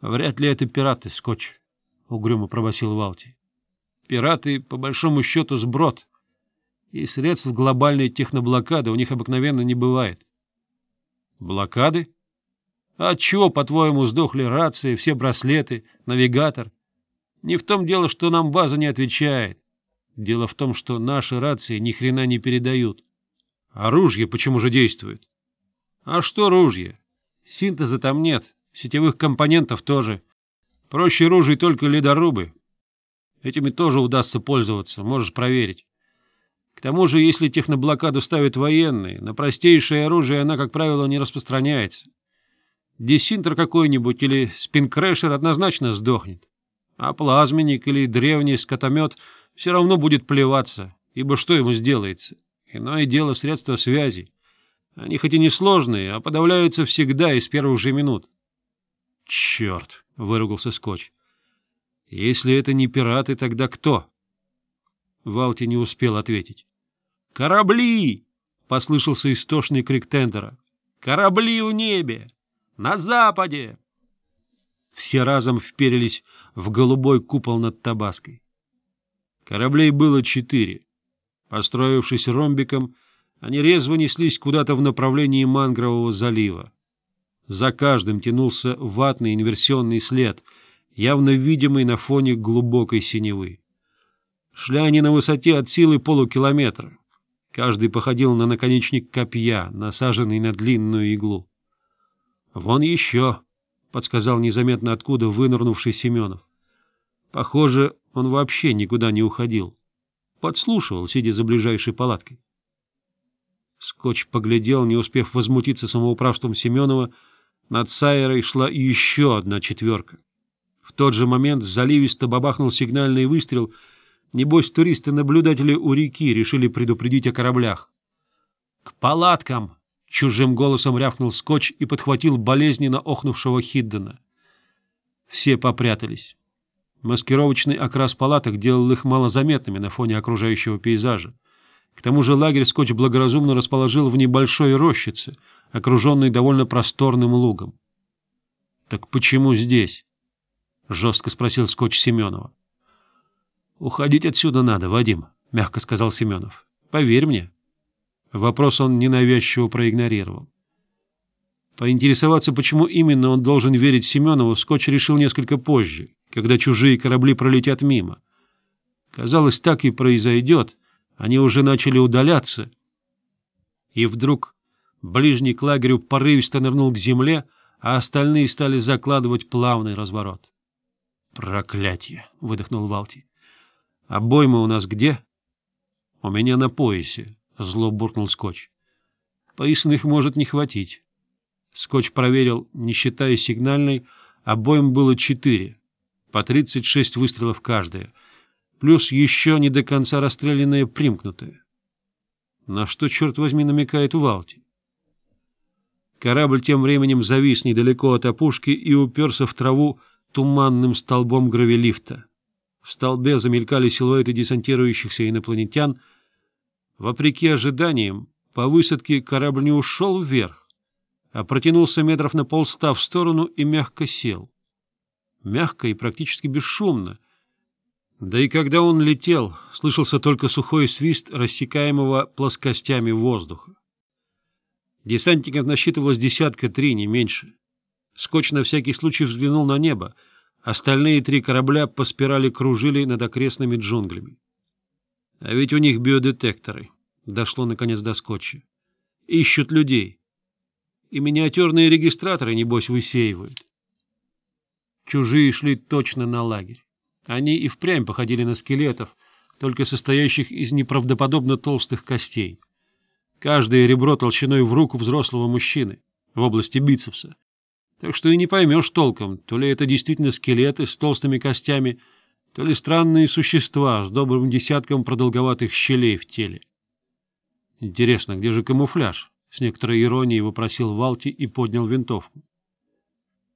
— Вряд ли это пираты, Скотч, — угрюмо пробасил Валти. — Пираты, по большому счету, сброд, и средств глобальной техноблокады у них обыкновенно не бывает. — Блокады? А чего, по-твоему, сдохли рации, все браслеты, навигатор? Не в том дело, что нам база не отвечает. Дело в том, что наши рации ни хрена не передают. — А ружье почему же действует? — А что ружье? Синтеза там нет. — Сетевых компонентов тоже. Проще ружей только ледорубы. Этими тоже удастся пользоваться, можешь проверить. К тому же, если техноблокаду ставят военные, на простейшее оружие она, как правило, не распространяется. Десинтер какой-нибудь или спинкрэшер однозначно сдохнет. А плазменник или древний скотомет все равно будет плеваться, ибо что ему сделается? Иное дело средства связи. Они хоть и несложные, а подавляются всегда из первых же минут. «Черт!» — выругался Скотч. «Если это не пираты, тогда кто?» Валти не успел ответить. «Корабли!» — послышался истошный крик тендера. «Корабли в небе! На западе!» Все разом вперились в голубой купол над Табаской. Кораблей было четыре. Построившись ромбиком, они резво неслись куда-то в направлении Мангрового залива. За каждым тянулся ватный инверсионный след, явно видимый на фоне глубокой синевы. Шли они на высоте от силы полукилометра. Каждый походил на наконечник копья, насаженный на длинную иглу. — Вон еще, — подсказал незаметно откуда вынырнувший Семенов. Похоже, он вообще никуда не уходил. Подслушивал, сидя за ближайшей палаткой. Скотч поглядел, не успев возмутиться самоуправством Семенова, — над Сайерой шла еще одна четверка. В тот же момент заливисто бабахнул сигнальный выстрел. Небось, туристы-наблюдатели у реки решили предупредить о кораблях. «К палаткам!» — чужим голосом рявкнул скотч и подхватил болезненно охнувшего Хиддена. Все попрятались. Маскировочный окрас палаток делал их малозаметными на фоне окружающего пейзажа. К тому же лагерь скотч благоразумно расположил в небольшой рощице — окруженный довольно просторным лугом. — Так почему здесь? — жестко спросил скотч Семенова. — Уходить отсюда надо, Вадим, — мягко сказал Семенов. — Поверь мне. Вопрос он ненавязчиво проигнорировал. Поинтересоваться, почему именно он должен верить Семенову, Скотч решил несколько позже, когда чужие корабли пролетят мимо. Казалось, так и произойдет. Они уже начали удаляться. И вдруг Ближний к лагерю порывисто нырнул к земле, а остальные стали закладывать плавный разворот. «Проклятье!» — выдохнул Валти. «Обойма у нас где?» «У меня на поясе», — зло буркнул Скотч. «Поясных может не хватить». Скотч проверил, не считая сигнальной, обоим было четыре, по тридцать шесть выстрелов каждая, плюс еще не до конца расстрелянные примкнутые. На что, черт возьми, намекает Валти? Корабль тем временем завис недалеко от опушки и уперся в траву туманным столбом гравелифта. В столбе замелькали силуэты десантирующихся инопланетян. Вопреки ожиданиям, по высадке корабль не ушел вверх, а протянулся метров на полста в сторону и мягко сел. Мягко и практически бесшумно. Да и когда он летел, слышался только сухой свист рассекаемого плоскостями воздуха. Десантников насчитывалось десятка три, не меньше. Скотч на всякий случай взглянул на небо. Остальные три корабля по спирали кружили над окрестными джунглями. — А ведь у них биодетекторы, — дошло наконец до Скотча. — Ищут людей. И миниатюрные регистраторы, небось, высеивают. Чужие шли точно на лагерь. Они и впрямь походили на скелетов, только состоящих из неправдоподобно толстых костей. Каждое ребро толщиной в руку взрослого мужчины в области бицепса. Так что и не поймешь толком, то ли это действительно скелеты с толстыми костями, то ли странные существа с добрым десятком продолговатых щелей в теле. Интересно, где же камуфляж? — с некоторой иронией вопросил Валти и поднял винтовку.